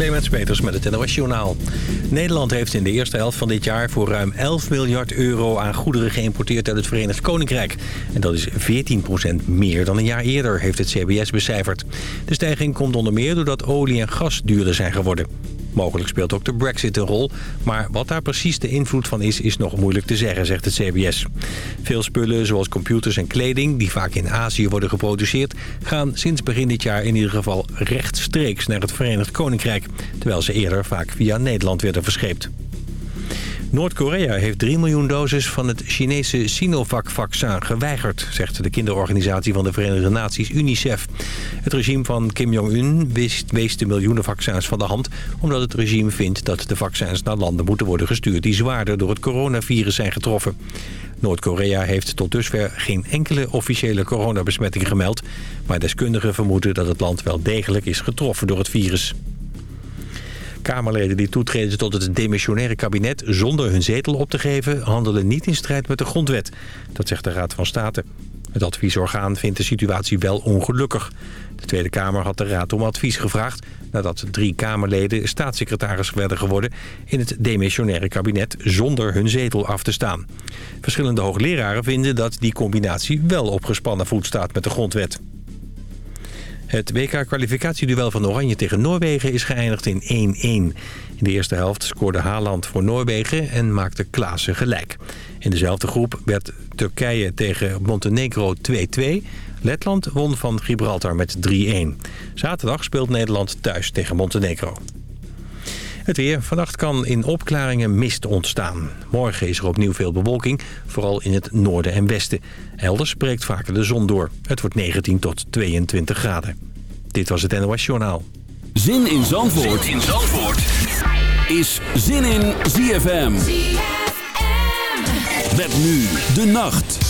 Clemens Peters met het NOS Journaal. Nederland heeft in de eerste helft van dit jaar voor ruim 11 miljard euro aan goederen geïmporteerd uit het Verenigd Koninkrijk. En dat is 14% meer dan een jaar eerder, heeft het CBS becijferd. De stijging komt onder meer doordat olie en gas duurder zijn geworden. Mogelijk speelt ook de brexit een rol. Maar wat daar precies de invloed van is, is nog moeilijk te zeggen, zegt het CBS. Veel spullen, zoals computers en kleding, die vaak in Azië worden geproduceerd... gaan sinds begin dit jaar in ieder geval rechtstreeks naar het Verenigd Koninkrijk... terwijl ze eerder vaak via Nederland werden verscheept. Noord-Korea heeft 3 miljoen doses van het Chinese Sinovac-vaccin geweigerd... zegt de kinderorganisatie van de Verenigde Naties UNICEF. Het regime van Kim Jong-un wees de miljoenen vaccins van de hand... omdat het regime vindt dat de vaccins naar landen moeten worden gestuurd... die zwaarder door het coronavirus zijn getroffen. Noord-Korea heeft tot dusver geen enkele officiële coronabesmetting gemeld... maar deskundigen vermoeden dat het land wel degelijk is getroffen door het virus. Kamerleden die toetreden tot het demissionaire kabinet zonder hun zetel op te geven... handelen niet in strijd met de grondwet. Dat zegt de Raad van State. Het adviesorgaan vindt de situatie wel ongelukkig. De Tweede Kamer had de Raad om advies gevraagd... nadat drie Kamerleden staatssecretaris werden geworden... in het demissionaire kabinet zonder hun zetel af te staan. Verschillende hoogleraren vinden dat die combinatie wel op gespannen voet staat met de grondwet. Het WK-kwalificatieduel van Oranje tegen Noorwegen is geëindigd in 1-1. In de eerste helft scoorde Haaland voor Noorwegen en maakte Klaassen gelijk. In dezelfde groep werd Turkije tegen Montenegro 2-2. Letland won van Gibraltar met 3-1. Zaterdag speelt Nederland thuis tegen Montenegro. Het weer. Vannacht kan in opklaringen mist ontstaan. Morgen is er opnieuw veel bewolking, vooral in het noorden en westen. Elders breekt vaker de zon door. Het wordt 19 tot 22 graden. Dit was het NOS Journaal. Zin in Zandvoort, zin in Zandvoort. is Zin in ZFM. ZFM. Met nu de nacht.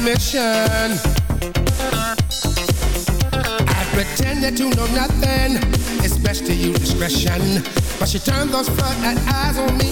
Mission. I pretended to know nothing. It's best to use discretion. But she turned those flood eyes on me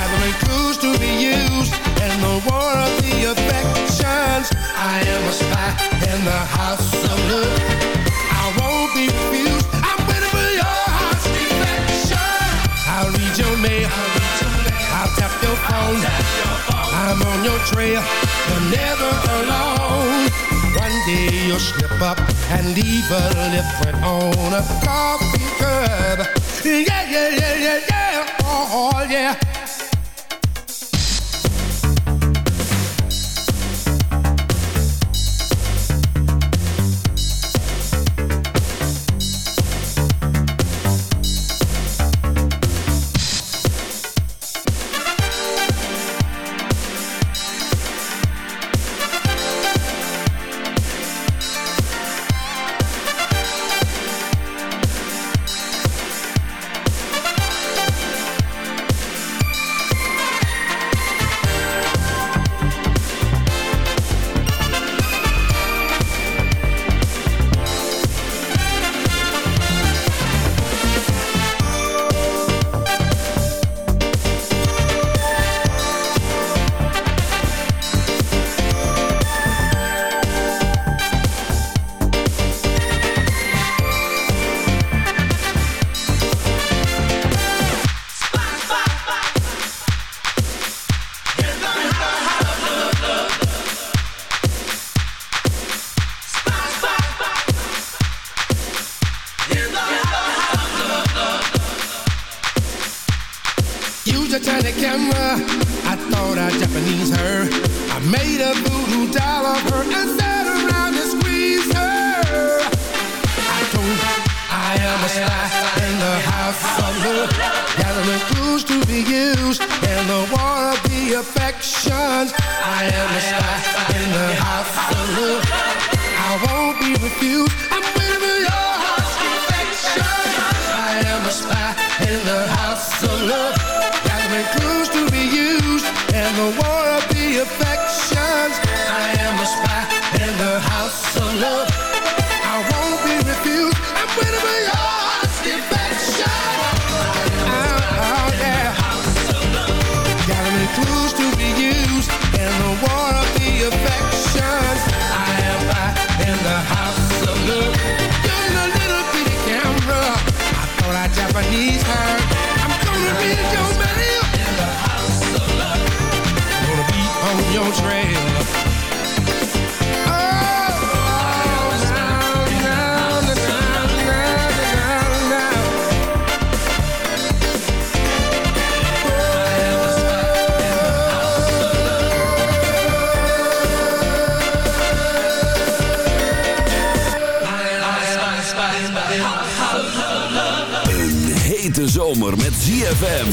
clues to be used in the war of the affections. I am a spy in the house of love. I won't be refused. I'm waiting for your heart's defection. I'll read your mail. I'll tap your phone. I'm on your trail. You're never alone. One day you'll slip up and leave a lip print on a coffee cup. Yeah, yeah, yeah, yeah, yeah. Oh, oh yeah.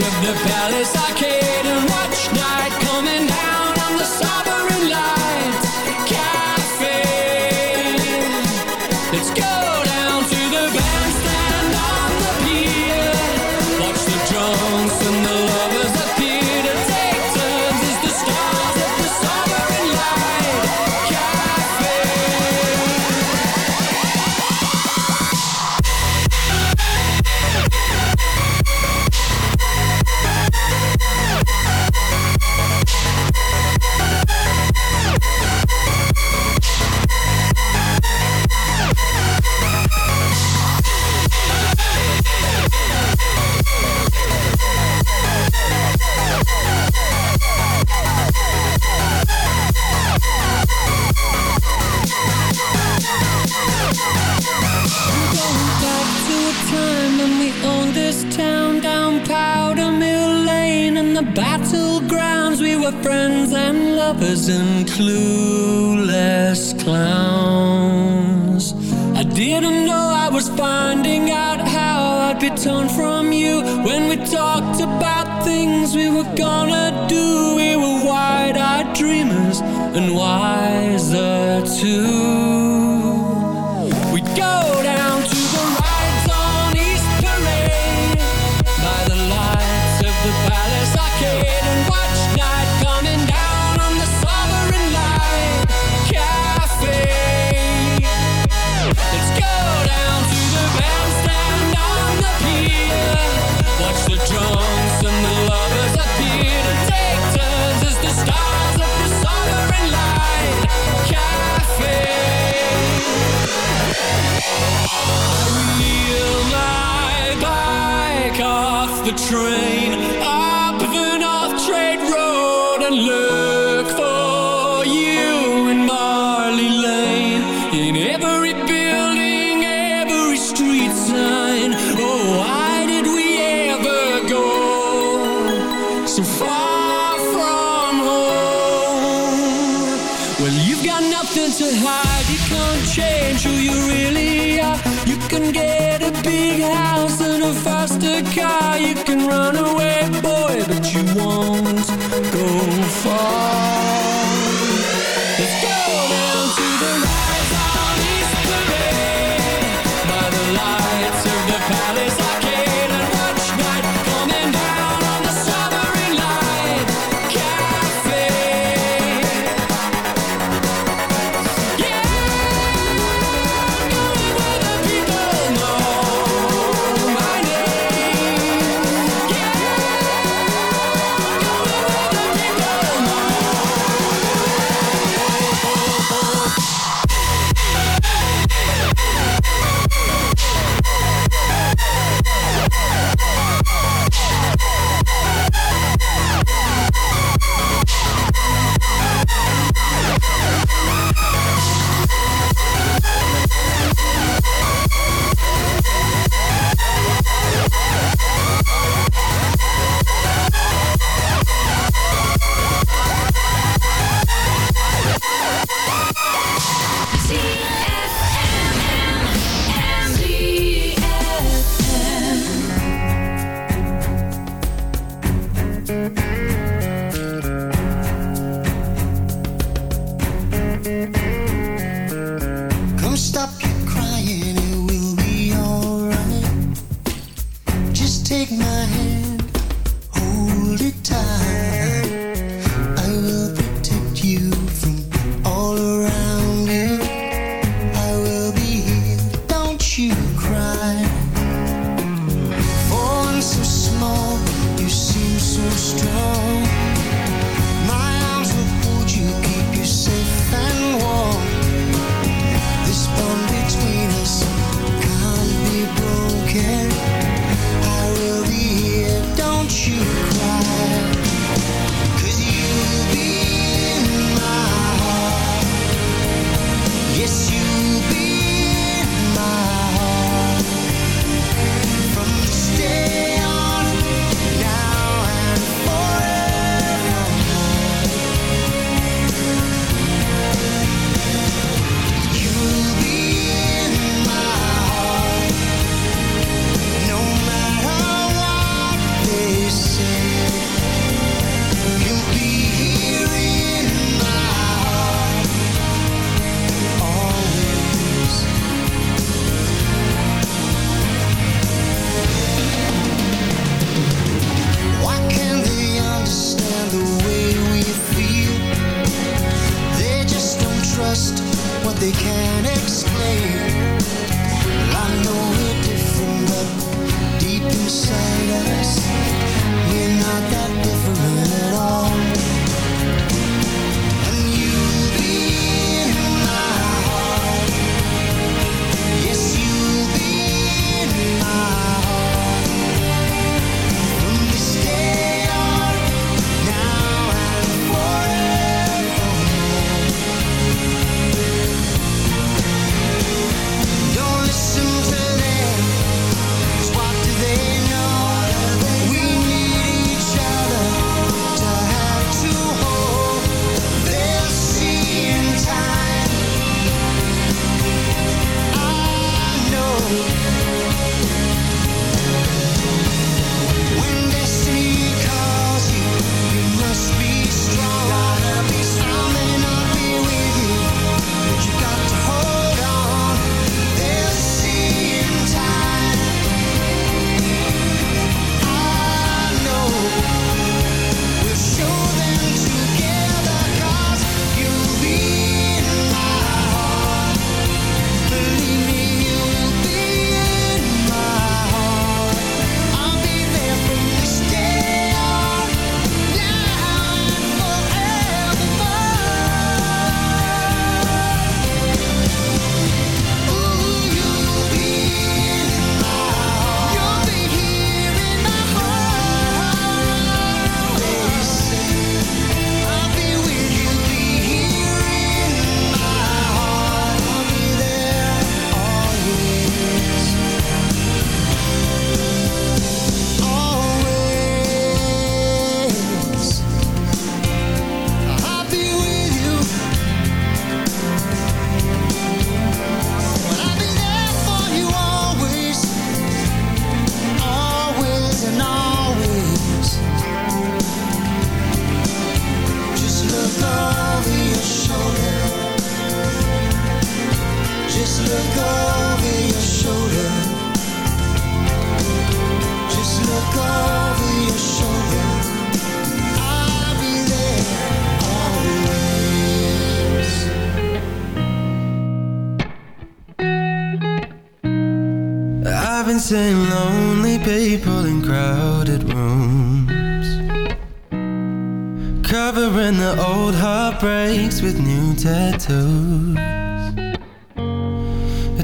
of the past lovers and clueless clowns. I didn't know I was finding out how I'd be torn from